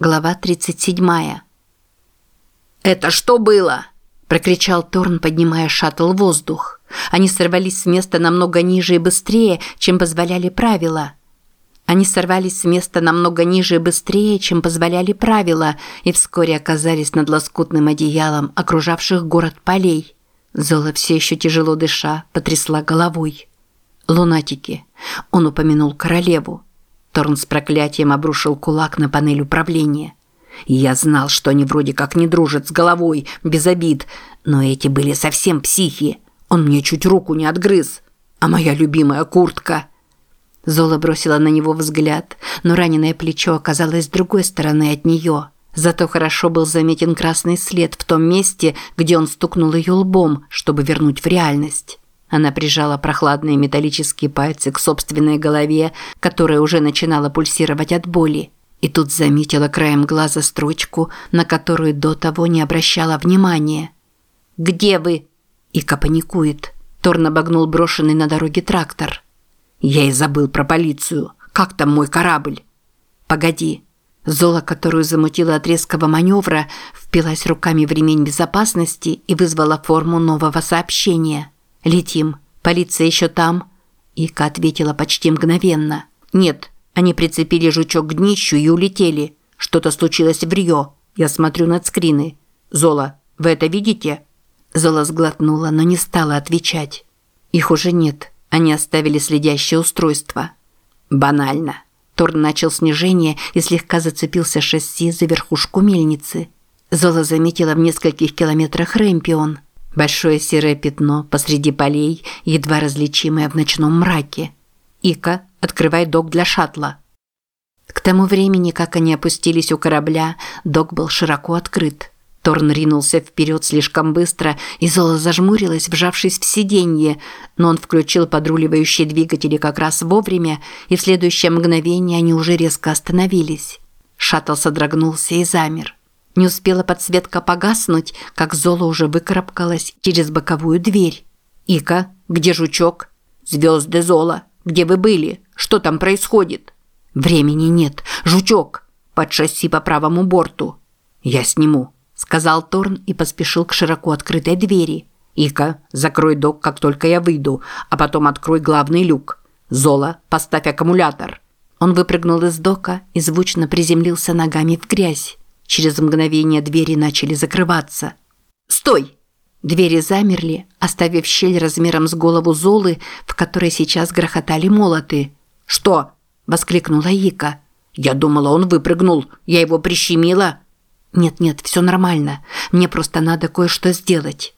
Глава 37. «Это что было?» – прокричал Торн, поднимая шаттл в воздух. Они сорвались с места намного ниже и быстрее, чем позволяли правила. Они сорвались с места намного ниже и быстрее, чем позволяли правила, и вскоре оказались над лоскутным одеялом окружавших город полей. Зола все еще тяжело дыша потрясла головой. «Лунатики!» – он упомянул королеву. Торн с проклятием обрушил кулак на панель управления. Я знал, что они вроде как не дружат с головой, без обид, но эти были совсем психи. Он мне чуть руку не отгрыз. А моя любимая куртка... Зола бросила на него взгляд, но раненое плечо оказалось с другой стороны от нее. Зато хорошо был заметен красный след в том месте, где он стукнул ее лбом, чтобы вернуть в реальность. Она прижала прохладные металлические пальцы к собственной голове, которая уже начинала пульсировать от боли. И тут заметила краем глаза строчку, на которую до того не обращала внимания. «Где вы?» Ика паникует. Торн обогнул брошенный на дороге трактор. «Я и забыл про полицию. Как там мой корабль?» «Погоди». Зола, которую замутила от резкого маневра, впилась руками в ремень безопасности и вызвала форму нового сообщения – «Летим. Полиция еще там?» Ика ответила почти мгновенно. «Нет, они прицепили жучок к днищу и улетели. Что-то случилось в Рио. Я смотрю над скрины. Зола, вы это видите?» Зола сглотнула, но не стала отвечать. «Их уже нет. Они оставили следящее устройство». «Банально». Торн начал снижение и слегка зацепился шасси за верхушку мельницы. Зола заметила в нескольких километрах Рэмпион – Большое серое пятно посреди полей, едва различимое в ночном мраке. Ика, открывай док для шаттла. К тому времени, как они опустились у корабля, док был широко открыт. Торн ринулся вперед слишком быстро, и Зола зажмурилась, вжавшись в сиденье, но он включил подруливающие двигатели как раз вовремя, и в следующее мгновение они уже резко остановились. Шаттл содрогнулся и замер. Не успела подсветка погаснуть, как Зола уже выкарабкалась через боковую дверь. «Ика, где жучок?» «Звезды, Зола, где вы были? Что там происходит?» «Времени нет. Жучок!» «Под шасси по правому борту». «Я сниму», – сказал Торн и поспешил к широко открытой двери. «Ика, закрой док, как только я выйду, а потом открой главный люк. Зола, поставь аккумулятор». Он выпрыгнул из дока и звучно приземлился ногами в грязь. Через мгновение двери начали закрываться. «Стой!» Двери замерли, оставив щель размером с голову Золы, в которой сейчас грохотали молоты. «Что?» – воскликнула Ика. «Я думала, он выпрыгнул. Я его прищемила». «Нет-нет, все нормально. Мне просто надо кое-что сделать».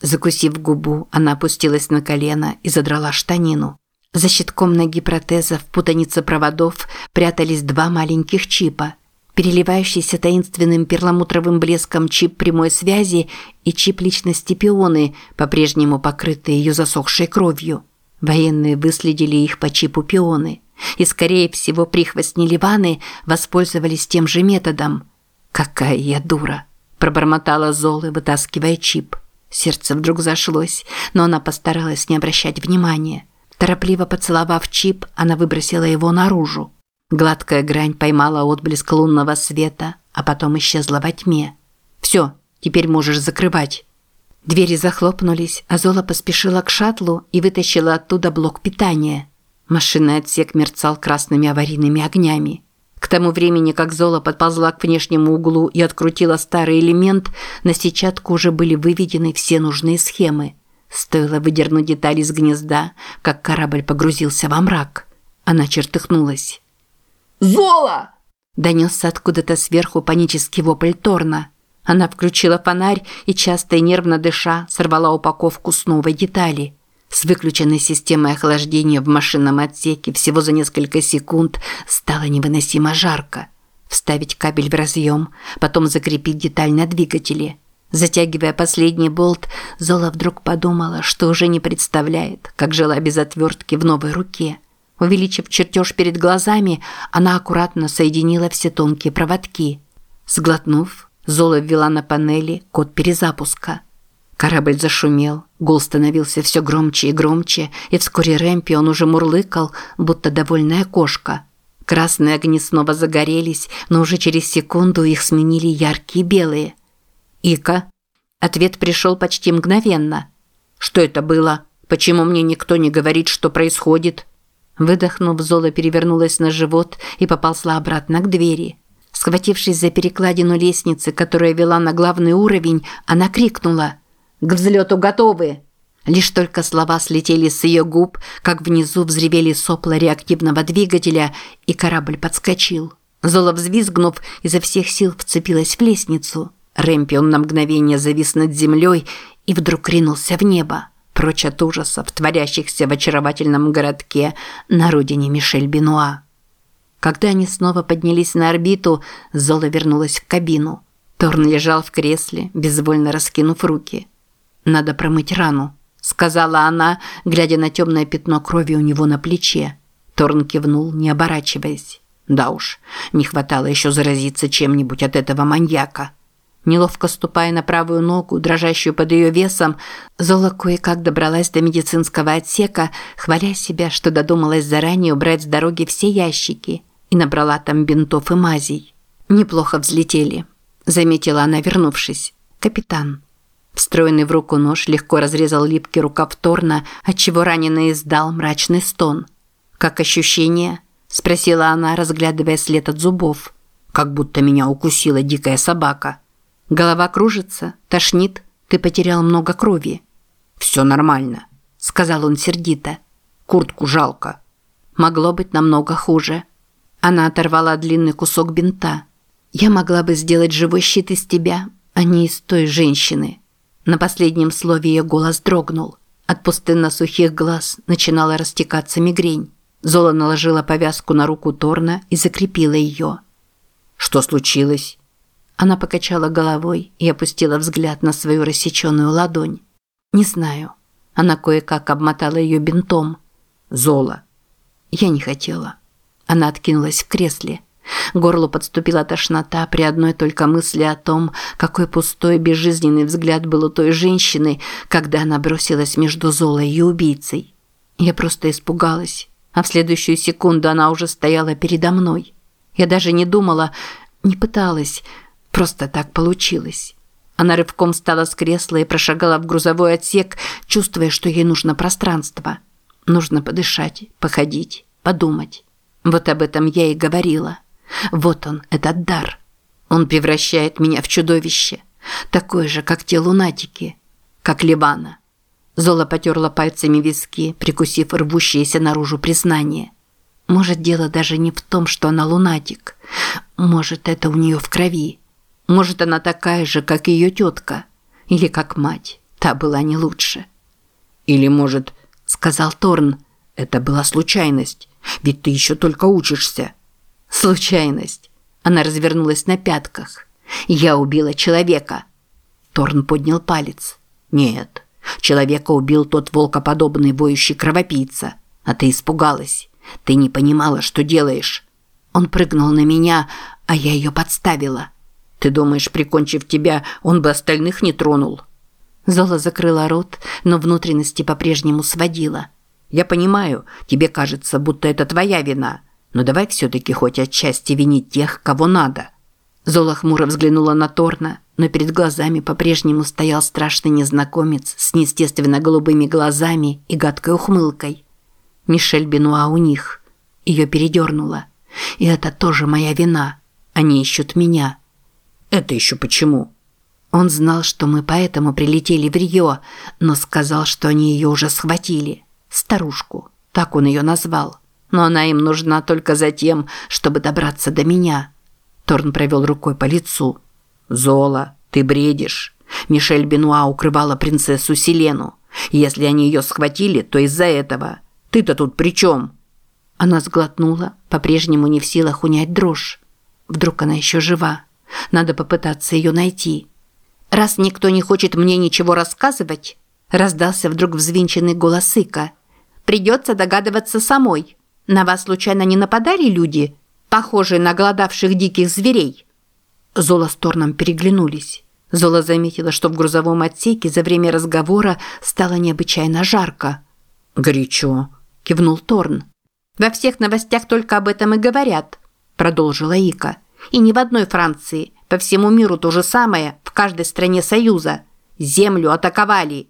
Закусив губу, она опустилась на колено и задрала штанину. За щитком ноги протеза в путанице проводов прятались два маленьких чипа – переливающийся таинственным перламутровым блеском чип прямой связи и чип личности пионы, по-прежнему покрытые ее засохшей кровью. Военные выследили их по чипу пионы. И, скорее всего, прихвостни Ливаны воспользовались тем же методом. «Какая я дура!» – пробормотала Золы, вытаскивая чип. Сердце вдруг зашлось, но она постаралась не обращать внимания. Торопливо поцеловав чип, она выбросила его наружу. Гладкая грань поймала отблеск лунного света, а потом исчезла во тьме. «Все, теперь можешь закрывать». Двери захлопнулись, а Зола поспешила к шаттлу и вытащила оттуда блок питания. Машинный отсек мерцал красными аварийными огнями. К тому времени, как Зола подползла к внешнему углу и открутила старый элемент, на сетчатку уже были выведены все нужные схемы. Стоило выдернуть детали из гнезда, как корабль погрузился во мрак. Она чертыхнулась. Зола!» Донесся откуда-то сверху панический вопль Торна. Она включила фонарь и, часто и нервно дыша, сорвала упаковку с новой детали. С выключенной системой охлаждения в машинном отсеке всего за несколько секунд стало невыносимо жарко. Вставить кабель в разъем, потом закрепить деталь на двигателе. Затягивая последний болт, Зола вдруг подумала, что уже не представляет, как жила без отвертки в новой руке – Увеличив чертеж перед глазами, она аккуратно соединила все тонкие проводки. Сглотнув, Зола ввела на панели код перезапуска. Корабль зашумел, гул становился все громче и громче, и вскоре Рэмпи он уже мурлыкал, будто довольная кошка. Красные огни снова загорелись, но уже через секунду их сменили яркие белые. «Ика?» Ответ пришел почти мгновенно. «Что это было? Почему мне никто не говорит, что происходит?» Выдохнув, Зола перевернулась на живот и поползла обратно к двери. Схватившись за перекладину лестницы, которая вела на главный уровень, она крикнула «К взлету готовы!». Лишь только слова слетели с ее губ, как внизу взревели сопла реактивного двигателя, и корабль подскочил. Зола, взвизгнув, изо всех сил вцепилась в лестницу. Рэмпион на мгновение завис над землей и вдруг ринулся в небо прочь от ужасов, творящихся в очаровательном городке на родине Мишель Бенуа. Когда они снова поднялись на орбиту, Зола вернулась в кабину. Торн лежал в кресле, безвольно раскинув руки. «Надо промыть рану», – сказала она, глядя на темное пятно крови у него на плече. Торн кивнул, не оборачиваясь. «Да уж, не хватало еще заразиться чем-нибудь от этого маньяка». Неловко ступая на правую ногу, дрожащую под ее весом, Зола кое-как добралась до медицинского отсека, хваля себя, что додумалась заранее убрать с дороги все ящики, и набрала там бинтов и мазей. «Неплохо взлетели», – заметила она, вернувшись. «Капитан». Встроенный в руку нож легко разрезал липкий рукав Торна, отчего раненый издал мрачный стон. «Как ощущение?» – спросила она, разглядывая след от зубов. «Как будто меня укусила дикая собака». Голова кружится, тошнит, ты потерял много крови. Все нормально, сказал он сердито. Куртку жалко. Могло быть намного хуже. Она оторвала длинный кусок бинта. Я могла бы сделать живой щит из тебя, а не из той женщины. На последнем слове ее голос дрогнул. От пустынно-сухих глаз начинала растекаться мигрень. Зола наложила повязку на руку Торна и закрепила ее. «Что случилось?» Она покачала головой и опустила взгляд на свою рассеченную ладонь. «Не знаю». Она кое-как обмотала ее бинтом. «Зола». Я не хотела. Она откинулась в кресле. Горлу подступила тошнота при одной только мысли о том, какой пустой безжизненный взгляд был у той женщины, когда она бросилась между Золой и убийцей. Я просто испугалась, а в следующую секунду она уже стояла передо мной. Я даже не думала, не пыталась, Просто так получилось. Она рывком встала с кресла и прошагала в грузовой отсек, чувствуя, что ей нужно пространство. Нужно подышать, походить, подумать. Вот об этом я и говорила. Вот он, этот дар. Он превращает меня в чудовище. Такое же, как те лунатики. Как Ливана. Зола потерла пальцами виски, прикусив рвущееся наружу признание. Может, дело даже не в том, что она лунатик. Может, это у нее в крови. Может, она такая же, как ее тетка. Или как мать. Та была не лучше. Или, может, сказал Торн, это была случайность. Ведь ты еще только учишься. Случайность. Она развернулась на пятках. Я убила человека. Торн поднял палец. Нет. Человека убил тот волкоподобный воющий кровопийца. А ты испугалась. Ты не понимала, что делаешь. Он прыгнул на меня, а я ее подставила. Ты думаешь, прикончив тебя, он бы остальных не тронул?» Зола закрыла рот, но внутренности по-прежнему сводила. «Я понимаю, тебе кажется, будто это твоя вина, но давай все-таки хоть отчасти винить тех, кого надо». Зола хмуро взглянула на Торна, но перед глазами по-прежнему стоял страшный незнакомец с неестественно голубыми глазами и гадкой ухмылкой. Мишель Бенуа у них. Ее передернуло. И это тоже моя вина. Они ищут меня. Это еще почему? Он знал, что мы поэтому прилетели в Рио, но сказал, что они ее уже схватили. Старушку. Так он ее назвал. Но она им нужна только за тем, чтобы добраться до меня. Торн провел рукой по лицу. «Зола, ты бредишь. Мишель Бенуа укрывала принцессу Селену. Если они ее схватили, то из-за этого. Ты-то тут при чем?» Она сглотнула, по-прежнему не в силах унять дрожь. Вдруг она еще жива. Надо попытаться ее найти. Раз никто не хочет мне ничего рассказывать, раздался вдруг взвинченный голос Ика. Придется догадываться самой. На вас случайно не нападали люди, похожие на голодавших диких зверей? Зола с Торном переглянулись. Зола заметила, что в грузовом отсеке за время разговора стало необычайно жарко. «Горячо», – кивнул Торн. Во всех новостях только об этом и говорят, продолжила Ика. И не в одной Франции, по всему миру то же самое, в каждой стране Союза. Землю атаковали.